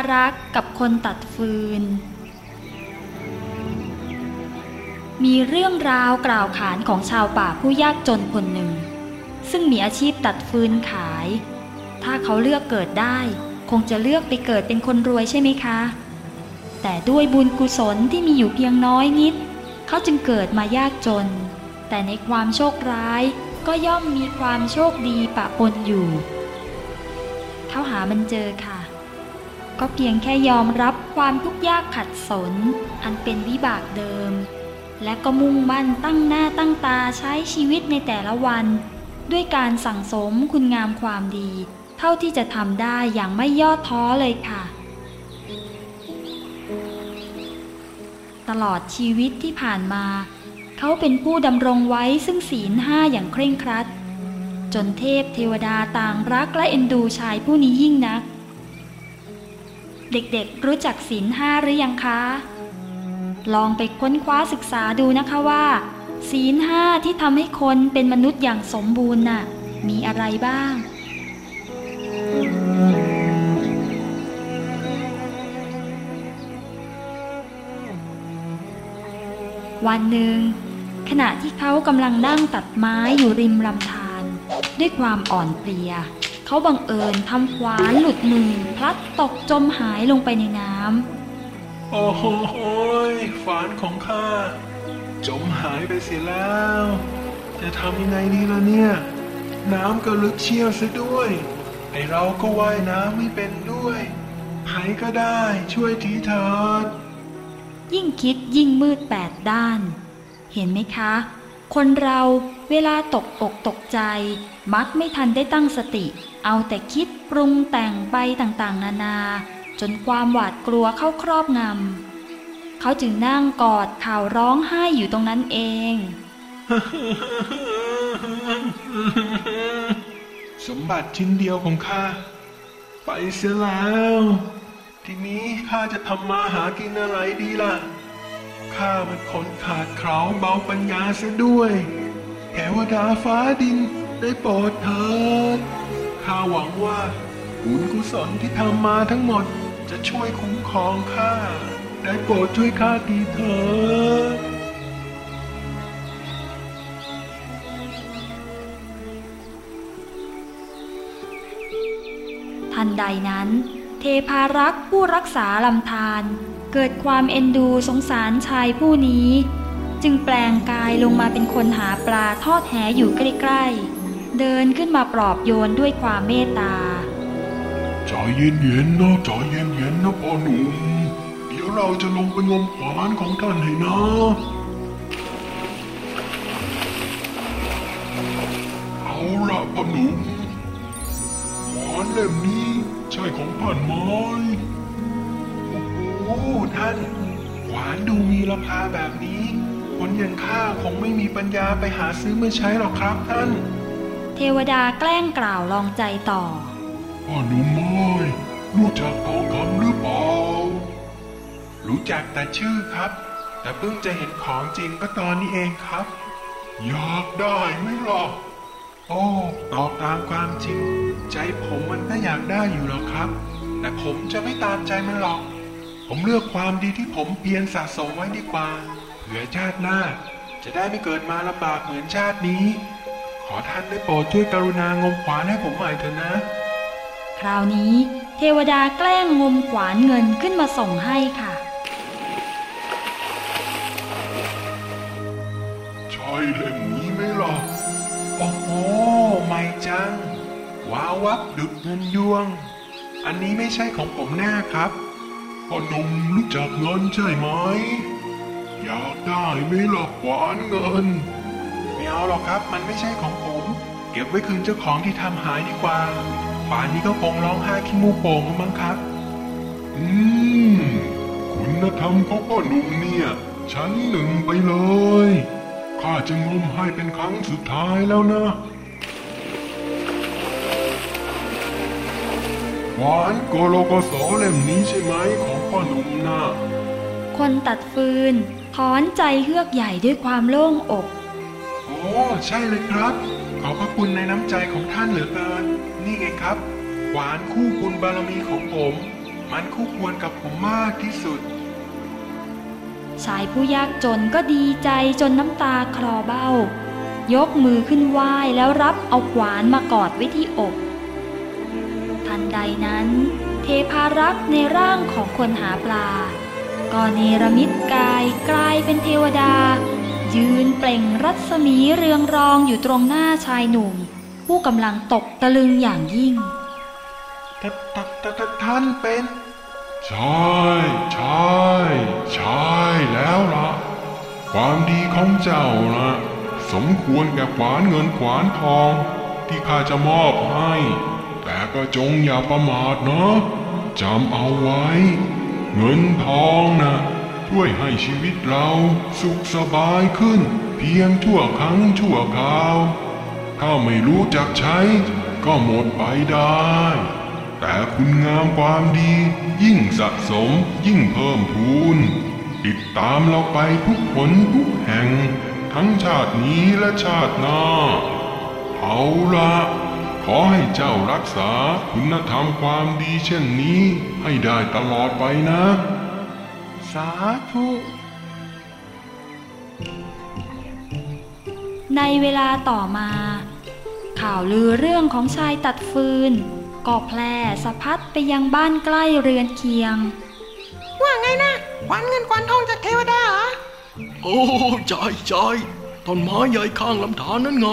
ารักษ์กับคนตัดฟืน มีเรื่องราวกล่าวขานของชาวป่าผู้ยากจนคนหนึ่ง ซึ่งมีอาชีพตัดฟืนขาย ถ้าเขาเลือกเกิดได้ คงจะเลือกไปเกิดเป็นคนรวยใช่ไหมคะ แต่ด้วยบุญกุศลที่มีอยู่เพียงน้อยนิด เขาจึงเกิดมายากจน แต่ในความโชคร้ายก็ย่อมมีความโชคดีปะปนอยู่ เขาหามันเจอค่ะ ก็เพียงแค่ยอมรับความทุกข์ยากขัดสน อันเป็นวิบากเดิม และก็มุ่งมั่นตั้งหน้าตั้งตาใช้ชีวิตในแต่ละวัน ด้วยการสั่งสมคุณงามความดี เท่าที่จะทำได้อย่างไม่ย่อท้อเลยค่ะ ตลอดชีวิตที่ผ่านมา เขาเป็นผู้ดำรงไว้ซึ่งศีลห้าอย่างเคร่งครัด จนเทพเทวดาต่างรักและเอ็นดูชายผู้นี้ยิ่งนัก เด็กๆ รู้จักศีลห้าหรือยังคะ ลองไปค้นคว้าศึกษาดูนะคะว่า ศีลห้าที่ทำให้คนเป็นมนุษย์อย่างสมบูรณ์น่ะมีอะไรบ้าง วันหนึ่ง ขณะที่เขากำลังนั่งตัดไม้อยู่ริมลำธารด้วยความอ่อนเพลีย เขาบังเอิญทำขวานหลุดมือ พลัดตกจมหายลงไปในน้ำ โอ้โหยฝานของข้า จมหายไปเสียแล้ว จะทำยังไงดีล่ะเนี่ย น้ำก็ลึกเชี่ยวซะด้วย ไอเราก็ว่ายน้ำไม่เป็นด้วย ใครก็ได้ช่วยทีเถิด ยิ่งคิดยิ่งมืดแปดด้าน เห็นไหมคะ คนเรา เวลาตกอกตกใจ มักไม่ทันได้ตั้งสติ เอาแต่คิดปรุงแต่งไปต่างๆ นานา จนความหวาดกลัวเข้าครอบงำ เขาจึงนั่งกอดข่าวร้องไห้อยู่ตรงนั้นเอง สมบัติชิ้นเดียวของข้า ไปเสียแล้ว ทีนี้ข้าจะทำมาหากินอะไรดีล่ะ ข้ามันคนขาดเขาเบาปัญญาซะด้วย เทวดาฟ้าดินได้โปรดเถิด ข้าหวังว่าบุญกุศลที่ทำมาทั้งหมดจะช่วยคุ้มครองข้า ได้โปรดช่วยข้าทีเถิดทันใดนั้น เทพารักษ์ผู้รักษาลำธารเกิดความเอ็นดูสงสารชายผู้นี้ จึงแปลงกายลงมาเป็นคนหาปลาทอดแหอยู่ใกล้ๆ เดินขึ้นมาปลอบโยนด้วยความเมตตาใจเย็นๆนะใจเย็นๆนะพ่อหนุ่ม เดี๋ยวเราจะลงไปงมขวานของท่านให้นะเอาละพ่อหนุ่มขวานเล่มนี้ใช่ของท่านไหมโอ้โหท่านขวานดูมีราคาแบบนี้ คนอย่างข้าคงไม่มีปัญญาไปหาซื้อมาใช้หรอกครับท่าน เทวดาแกล้งกล่าวลองใจต่อพ่อหนุ่มเอ้ยรู้จักทองคำหรือเปล่า รู้จักแต่ชื่อครับ แต่เพิ่งจะเห็นของจริงก็ตอนนี้เองครับ อยากได้ไหมล่ะโอ้ตอบตามความจริง ใจผมมันก็อยากได้อยู่หรอกครับ แต่ผมจะไม่ตามใจมันหรอก ผมเลือกความดีที่ผมเพียรสะสมไว้ดีกว่าเผื่อชาติหน้า จะได้ไม่เกิดมาลำบากเหมือนชาตินี้ ขอท่านได้โปรดช่วยกรุณางมขวานให้ผมใหม่เถอะนะ คราวนี้เทวดาแกล้งงมขวานเงินขึ้นมาส่งให้ค่ะ ใช่เล่มนี้ไหมล่ะโอ้โหไม่จัง ว้าววับดุดเงินยวง อันนี้ไม่ใช่ของผมแน่ครับพ่อหนุ่มรู้จักเงินใช่ไหม อยากได้ไหมล่ะขวานเงิน ไม่เอาหรอกครับ มันไม่ใช่ของผม เก็บไว้คืนเจ้าของที่ทำหายดีกว่าป่านนี้ก็คงร้องไห้ขี้มูกโป่งแล้วมั้งครับ อืม คุณธรรมของพ่อหนุ่มเนี่ย ชั้นหนึ่งไปเลย ข้าจะงมให้เป็นครั้งสุดท้ายแล้วนะหวานโกโลโกโสเล่มนี้ใช่ไหมของพ่อหนุ่มนะ คนตัดฟืนถอนใจเฮือกใหญ่ด้วยความโล่งอก โอ้ ใช่เลยครับ ขอบพระคุณในน้ำใจของท่านเหลือเกิน นี่ไงครับผขวานคู่บุญบารมีของผม มันคู่ควรกับผมมากที่สุด ชายผู้ยากจนก็ดีใจจนน้ำตาคลอเบ้า ยกมือขึ้นไหว้แล้วรับเอาขวานมากอดไว้ที่อก ทันใดนั้น เทพารักษ์ในร่างของคนหาปลา ก็เนรมิตกายกลายเป็นเทวดา ยืนเปล่งรัศมีเรืองรองอยู่ตรงหน้าชายหนุ่ม ผู้กำลังตกตะลึงอย่างยิ่งททททท่านเป็น ใช่ใช่ใช่แล้วล่ะ ความดีของเจ้านะสมควรแก่ขวานเงินขวานทอง ที่ข้าจะมอบให้ แต่ก็จงอย่าประมาทนะจำเอาไว้ เงินทองนะช่วยให้ชีวิตเราสุขสบายขึ้น เพียงชั่วครั้งชั่วคราว ถ้าไม่รู้จักใช้ ก็หมดไปได้ แต่คุณงามความดี ยิ่งสะสมยิ่งเพิ่มพูน ติดตามเราไปทุกผลทุกแห่ง ทั้งชาตินี้และชาติหน้า เอาละ ขอให้เจ้ารักษาคุณธรรมความดีเช่นนี้ให้ได้ตลอดไปนะ สาธุ ในเวลาต่อมา ข่าวลือเรื่องของชายตัดฟืนก็แพร่สะพัดไปยังบ้านใกล้เรือนเคียง ว่าไงนะขวัญเงินขวัญทองจากเทวดาเหรอ โอ้ใจใจต้นไม้ใหญ่ข้างลำธารนั่นไง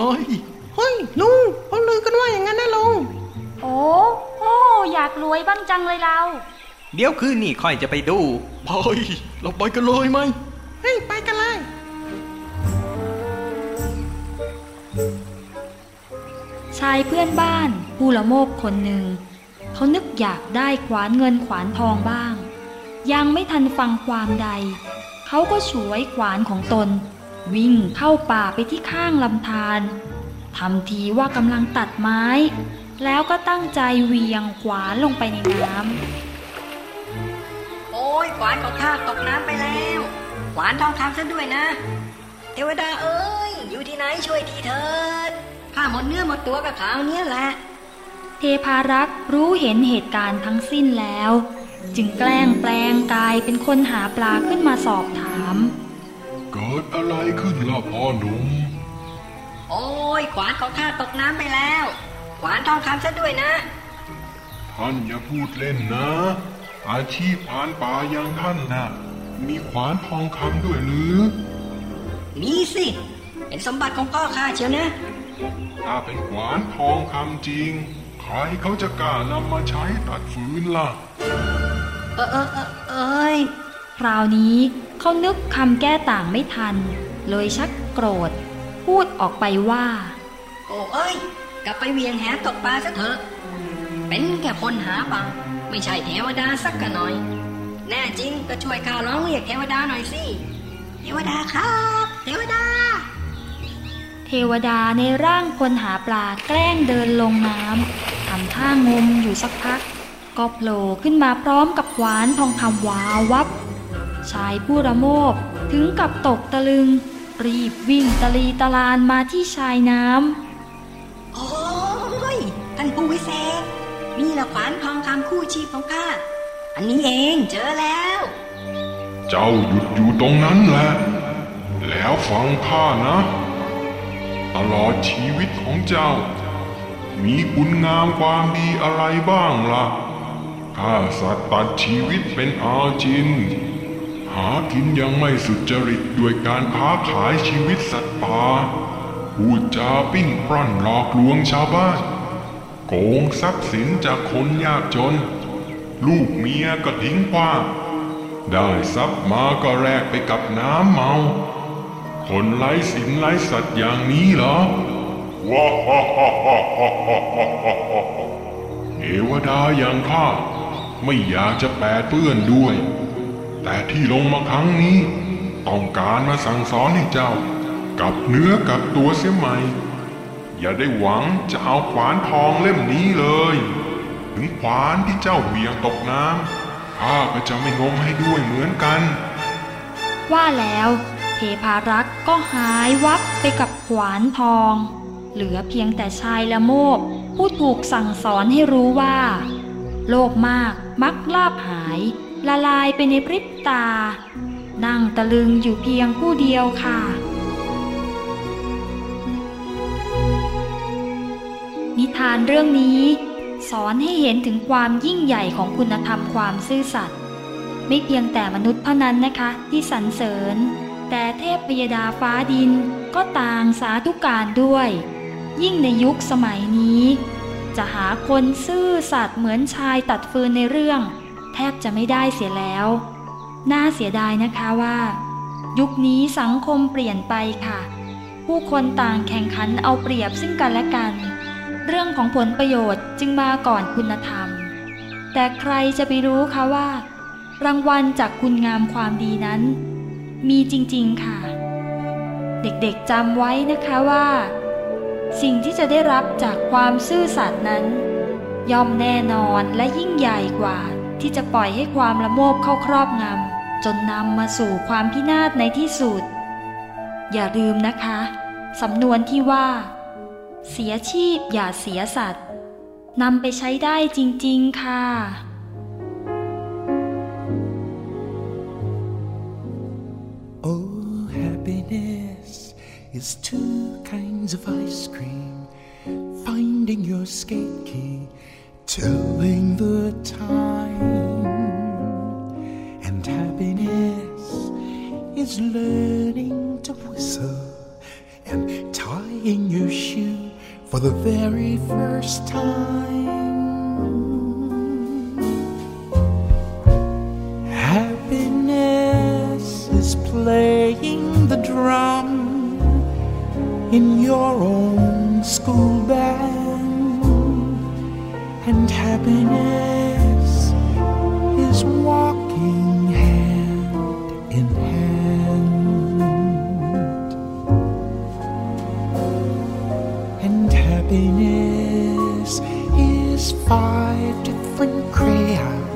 เฮ้ยลุงเขาลือกันว่าอย่างนั้นนะลุงโอ้โอ้อยากรวยบ้างจังเลยเรา เดี๋ยวคืนนี้ค่อยจะไปดูไปเราไปกันเลยไหมเฮ้ยไปกันเลยชายเพื่อนบ้านผู้ละโมบคนหนึ่งเขานึกอยากได้ขวานเงินขวานทองบ้าง ยังไม่ทันฟังความใด เขาก็ฉวยขวานของตน วิ่งเข้าป่าไปที่ข้างลำธาร ทำทีว่ากำลังตัดไม้ แล้วก็ตั้งใจเหวียงขวานลงไปในน้ำ โอ้ยขวานของข้าตกน้ำไปแล้ว ขวานทองคำซะด้วยนะ เทวดาเอ้ย อยู่ที่ไหนช่วยทีเถิด ข้าหมดเนื้อหมดตัวกับข่าวเนี้ยแหละ เทพารักษ์รู้เห็นเหตุการณ์ทั้งสิ้นแล้ว จึงแกล้งแปลงกายเป็นคนหาปลาขึ้นมาสอบถาม เกิดอะไรขึ้นล่ะพ่อหนุ่ม โอ้ยขวานของข้าตกน้ำไปแล้ว ขวานทองคำซะด้วยนะ ท่านอย่าพูดเล่นนะ อาชีพผานป่าอย่างท่านนะมีขวานทองคำด้วยหรือ มีสิ เป็นสมบัติของพ่อข้าเชียวนะ ถ้าเป็นขวานทองคำจริง ใครเขาจะกล้านำมาใช้ตัดฟืนล่ะ เออเออเออเอ้ยคราวนี้เขานึกคำแก้ต่างไม่ทัน เลยชักโกรธ พูดออกไปว่า โอ้เอ้ย กลับไปเวียงแหตกปลาซะเถอะ เป็นแค่คนหาปลาไม่ใช่เทวดาสักกันหน่อย แน่จริงก็ช่วยข้าร้องเรียกเทวดาหน่อยสิเทวดาครับ เทวดา เทวดาในร่างคนหาปลาแกล้งเดินลงน้ำทำท่างมอยู่สักพัก ก็โผล่ขึ้นมาพร้อมกับขวานทองคำวาววับชายผู้ระโมบถึงกับตกตะลึง รีบวิ่งตะลีตะลานมาที่ชายน้ำ โอ้ย ท่านผู้วิเศษ นี่ละขวานทองคำคู่ชีพของข้า อันนี้เองเจอแล้ว เจ้าหยุดอยู่ตรงนั้นแหละ แล้วฟังข้านะ ตลอดชีวิตของเจ้า มีคุณงามความดีอะไรบ้างล่ะฆ่าสัตว์ตัดชีวิตเป็นอาจิน หากินยังไม่สุจริตด้วยการค้าขายชีวิตสัตว์ป่าพูดจาปิ้งปล้อนหลอกลวงชาวบ้าน โกงทรัพย์สินจากคนยากจน ลูกเมียก็ทิ้งกว้างได้ทรัพย์มาก็แลกไปกับน้ำเมา คนไร้สินไร้สัตว์อย่างนี้เหรอว้าฮ่าฮ่าฮ่าฮ่าฮ่าเอวดาอย่างข้าไม่อยากจะแปดเปื้อนด้วย แต่ที่ลงมาครั้งนี้ ต้องการมาสั่งสอนให้เจ้า กับเนื้อกับตัวเสียใหม่ อย่าได้หวังจะเอาขวานทองเล่มนี้เลย ถึงขวานที่เจ้าเหวี่ยงตกน้ำข้าก็จะไม่งมให้ด้วยเหมือนกัน ว่าแล้วเทพารักษ์ก็หายวับไปกับขวานทอง เหลือเพียงแต่ชายละโมบผู้ถูกสั่งสอนให้รู้ว่า โลภมากมักลาบหาย ละลายไปในพริบตา นั่งตะลึงอยู่เพียงผู้เดียวค่ะ นิทานเรื่องนี้ สอนให้เห็นถึงความยิ่งใหญ่ของคุณธรรมความซื่อสัตย์ไม่เพียงแต่มนุษย์เท่านั้นนะคะที่สรรเสริญ แต่เทพพยดาฟ้าดินก็ต่างสาธุการด้วย ยิ่งในยุคสมัยนี้ จะหาคนซื่อสัตย์เหมือนชายตัดฟืนในเรื่อง แทบจะไม่ได้เสียแล้ว น่าเสียดายนะคะว่า ยุคนี้สังคมเปลี่ยนไปค่ะ ผู้คนต่างแข่งขันเอาเปรียบซึ่งกันและกัน เรื่องของผลประโยชน์จึงมาก่อนคุณธรรม แต่ใครจะไปรู้คะว่า รางวัลจากคุณงามความดีนั้น มีจริงๆค่ะ เด็กๆจำไว้นะคะว่า สิ่งที่จะได้รับจากความซื่อสัตย์นั้นย่อมแน่นอนและยิ่งใหญ่กว่า ที่จะปล่อยให้ความละโมบเข้าครอบงำจนนำมาสู่ความพินาศในที่สุด อย่าลืมนะคะ สำนวนที่ว่า เสียชีพอย่าเสียสัตว์นำไปใช้ได้จริง ๆ ค่ะ Oh, happiness is two kinds of ice cream. Finding your skate key, telling the time. And happiness is learning to whistle and tying your shoe for the very first time. Happiness is playing the drum in your own school band, happiness is walking hand in hand, and happiness is five different crayons.